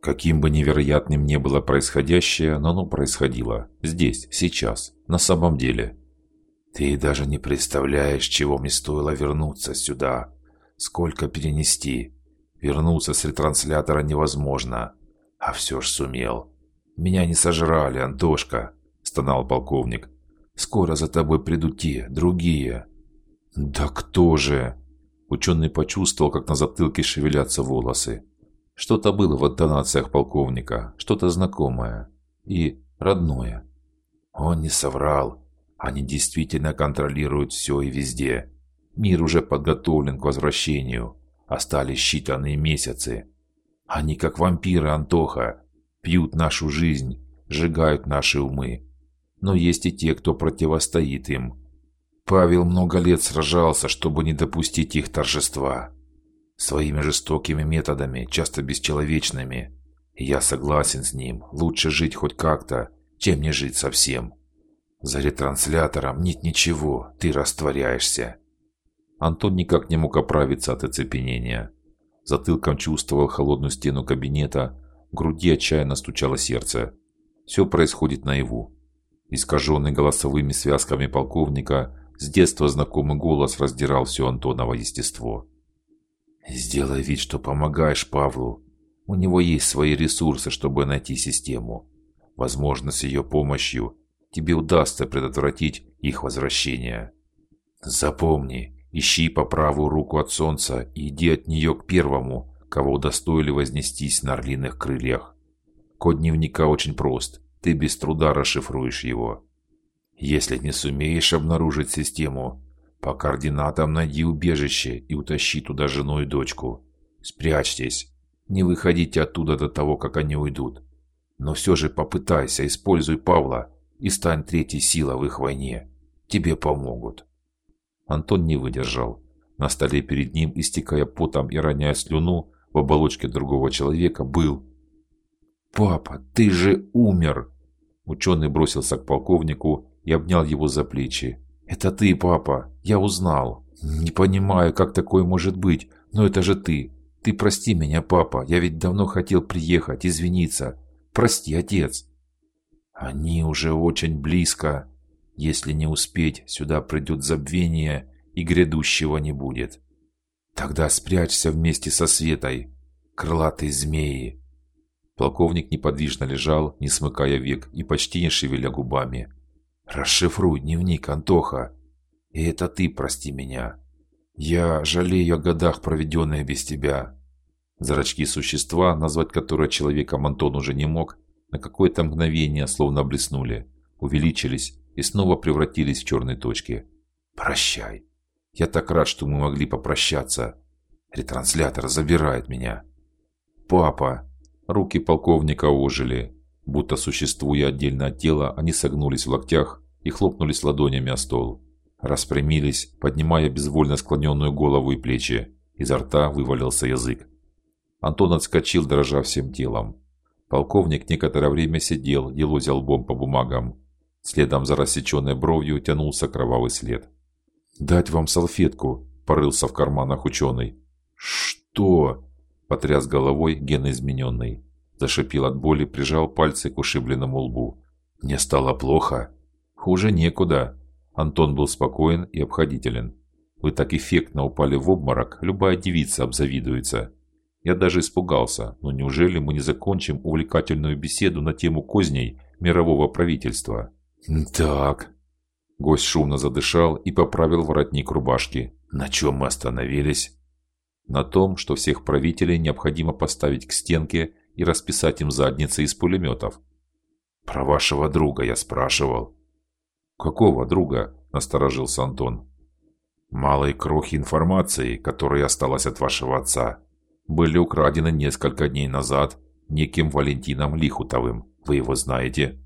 Каким бы невероятным ни было происходящее, но оно происходило. Здесь, сейчас, на самом деле. Ты даже не представляешь, чего мне стоило вернуться сюда. Сколько перенести. Вернуться с ретранслятора невозможно. А все ж сумел. Меня не сожрали, Антошка, стонал полковник. Скоро за тобой придут те, другие. Да кто же? Ученый почувствовал, как на затылке шевелятся волосы. Что-то было в интонациях полковника, что-то знакомое и родное. Он не соврал. Они действительно контролируют все и везде. Мир уже подготовлен к возвращению. Остались считанные месяцы. Они как вампиры, Антоха, пьют нашу жизнь, сжигают наши умы. Но есть и те, кто противостоит им. Павел много лет сражался, чтобы не допустить их торжества своими жестокими методами, часто бесчеловечными. Я согласен с ним. Лучше жить хоть как-то, чем не жить совсем. За ретранслятором нет ничего, ты растворяешься. Антон никак не мог оправиться от оцепенения. Затылком чувствовал холодную стену кабинета, в груди отчаянно стучало сердце. Все происходит наяву. Искаженный голосовыми связками полковника, с детства знакомый голос раздирал все Антоново естество. Сделай вид, что помогаешь Павлу. У него есть свои ресурсы, чтобы найти систему. Возможно, с ее помощью тебе удастся предотвратить их возвращение. Запомни, ищи по правую руку от солнца и иди от нее к первому, кого удостоили вознестись на орлиных крыльях. Код дневника очень прост. Ты без труда расшифруешь его. Если не сумеешь обнаружить систему, по координатам найди убежище и утащи туда жену и дочку. Спрячьтесь. Не выходите оттуда до того, как они уйдут. Но все же попытайся, используй Павла и стань третьей силой в их войне. Тебе помогут. Антон не выдержал. На столе перед ним, истекая потом и роняя слюну в оболочке другого человека, был Папа, ты же умер. Ученый бросился к полковнику и обнял его за плечи. Это ты, папа. Я узнал. Не понимаю, как такое может быть, но это же ты. Ты прости меня, папа. Я ведь давно хотел приехать, извиниться. Прости, отец. Они уже очень близко. Если не успеть, сюда придет забвение и грядущего не будет. Тогда спрячься вместе со Светой, крылатой змеи. Полковник неподвижно лежал, не смыкая век и почти не шевеля губами. Расшифруй дневник, Антоха. И это ты прости меня. Я жалею о годах, проведенных без тебя. Зрачки существа, назвать которое человеком Антон уже не мог, на какое-то мгновение словно блеснули, увеличились и снова превратились в черные точки. Прощай. Я так рад, что мы могли попрощаться. Ретранслятор забирает меня. Папа. Руки полковника ожили, Будто существуя отдельно от тела, они согнулись в локтях и хлопнулись ладонями о стол. Распрямились, поднимая безвольно склоненную голову и плечи. Изо рта вывалился язык. Антон отскочил, дрожа всем телом. Полковник некоторое время сидел, елозя лбом по бумагам. Следом за рассеченной бровью тянулся кровавый след. «Дать вам салфетку», – порылся в карманах ученый. «Что?» – потряс головой ген измененный. Зашипел от боли, прижал пальцы к ушибленному лбу. Мне стало плохо. Хуже некуда. Антон был спокоен и обходителен. Вы так эффектно упали в обморок, любая девица обзавидуется. Я даже испугался, но неужели мы не закончим увлекательную беседу на тему козней мирового правительства? Так. Гость шумно задышал и поправил воротник рубашки. На чем мы остановились? На том, что всех правителей необходимо поставить к стенке и расписать им задницы из пулеметов. Про вашего друга я спрашивал. Какого друга? насторожился Антон. Малой крохи информации, которая осталась от вашего отца, были украдены несколько дней назад неким Валентином Лихутовым. Вы его знаете?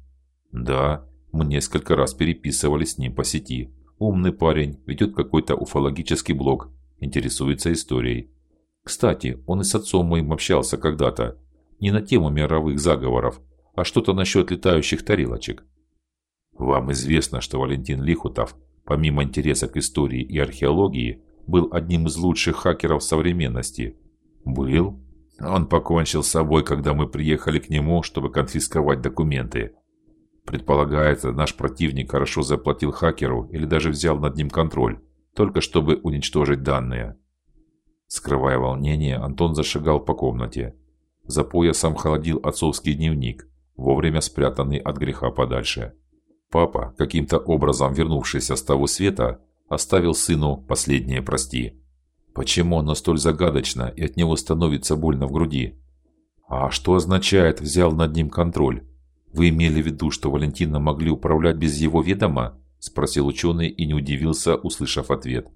Да, мы несколько раз переписывались с ним по сети. Умный парень, ведет какой-то уфологический блог, интересуется историей. Кстати, он и с отцом моим общался когда-то, не на тему мировых заговоров, а что-то насчет летающих тарелочек. Вам известно, что Валентин Лихутов, помимо интереса к истории и археологии, был одним из лучших хакеров современности. Был? Он покончил с собой, когда мы приехали к нему, чтобы конфисковать документы. Предполагается, наш противник хорошо заплатил хакеру или даже взял над ним контроль, только чтобы уничтожить данные. Скрывая волнение, Антон зашагал по комнате. За поясом холодил отцовский дневник, вовремя спрятанный от греха подальше. Папа, каким-то образом вернувшийся с того света, оставил сыну последнее прости. Почему оно столь загадочно и от него становится больно в груди? А что означает взял над ним контроль? Вы имели в виду, что Валентина могли управлять без его ведома? спросил ученый и не удивился, услышав ответ.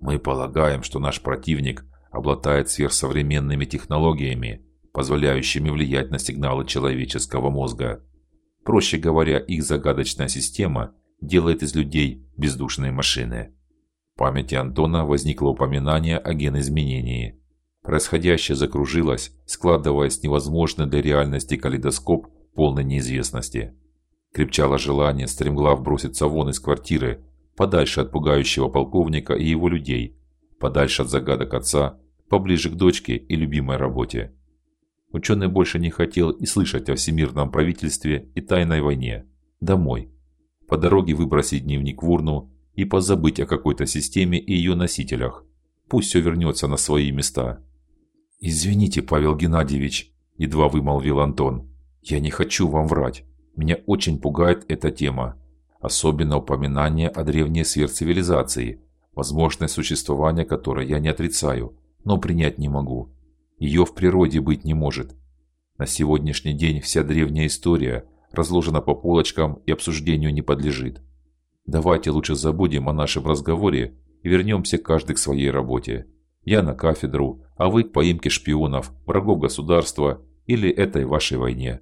Мы полагаем, что наш противник обладает сверхсовременными технологиями, позволяющими влиять на сигналы человеческого мозга. Проще говоря, их загадочная система делает из людей бездушные машины. В памяти Антона возникло упоминание о генизменении. Происходящее закружилось, складываясь в невозможный для реальности калейдоскоп полной неизвестности. Крепчало желание стремглав броситься вон из квартиры, подальше от пугающего полковника и его людей, подальше от загадок отца, поближе к дочке и любимой работе. Ученый больше не хотел и слышать о всемирном правительстве и тайной войне. Домой. По дороге выбросить дневник в урну и позабыть о какой-то системе и ее носителях. Пусть все вернется на свои места. Извините, Павел Геннадьевич, едва вымолвил Антон. Я не хочу вам врать. Меня очень пугает эта тема, особенно упоминание о древней сверхцивилизации, возможность существования которой я не отрицаю, но принять не могу. Ее в природе быть не может. На сегодняшний день вся древняя история разложена по полочкам и обсуждению не подлежит. Давайте лучше забудем о нашем разговоре и вернемся каждый к своей работе. Я на кафедру, а вы к поимке шпионов, врагов государства или этой вашей войне.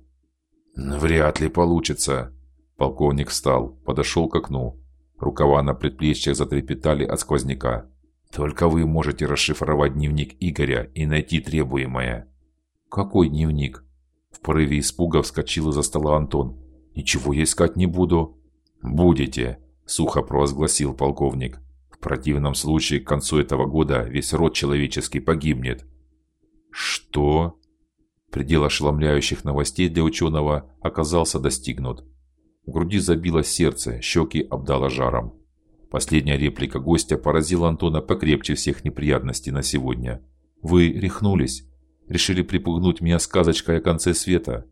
Вряд ли получится. Полковник встал, подошел к окну. Рукава на предплечьях затрепетали от сквозняка. Только вы можете расшифровать дневник Игоря и найти требуемое. Какой дневник? В порыве испуга вскочил из-за стола Антон. Ничего я искать не буду. Будете, сухо провозгласил полковник. В противном случае к концу этого года весь род человеческий погибнет. Что? Предел ошеломляющих новостей для ученого оказался достигнут. В груди забилось сердце, щеки обдало жаром. Последняя реплика гостя поразила Антона покрепче всех неприятностей на сегодня. Вы рехнулись, решили припугнуть меня сказочкой о конце света.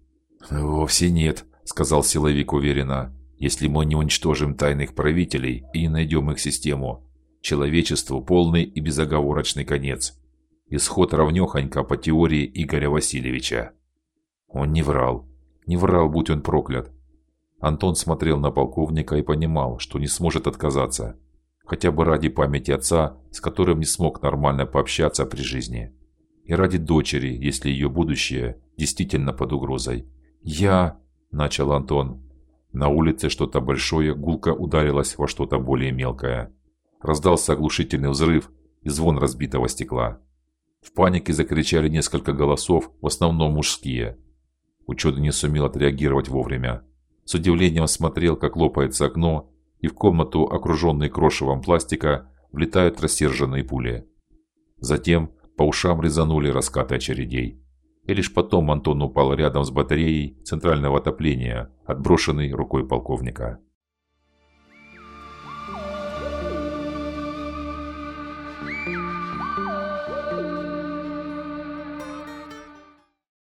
Вовсе нет, сказал силовик уверенно. Если мы не уничтожим тайных правителей и не найдем их систему, человечеству полный и безоговорочный конец. Исход равнёхонько по теории Игоря Васильевича. Он не врал, не врал, будь он проклят. Антон смотрел на полковника и понимал, что не сможет отказаться, хотя бы ради памяти отца, с которым не смог нормально пообщаться при жизни, и ради дочери, если ее будущее действительно под угрозой. Я, начал Антон. На улице что-то большое гулко ударилось во что-то более мелкое. Раздался оглушительный взрыв и звон разбитого стекла. В панике закричали несколько голосов, в основном мужские. Ученый не сумел отреагировать вовремя с удивлением смотрел, как лопается окно, и в комнату, окруженную крошевом пластика, влетают рассерженные пули. Затем по ушам резанули раскаты очередей. И лишь потом Антон упал рядом с батареей центрального отопления, отброшенной рукой полковника.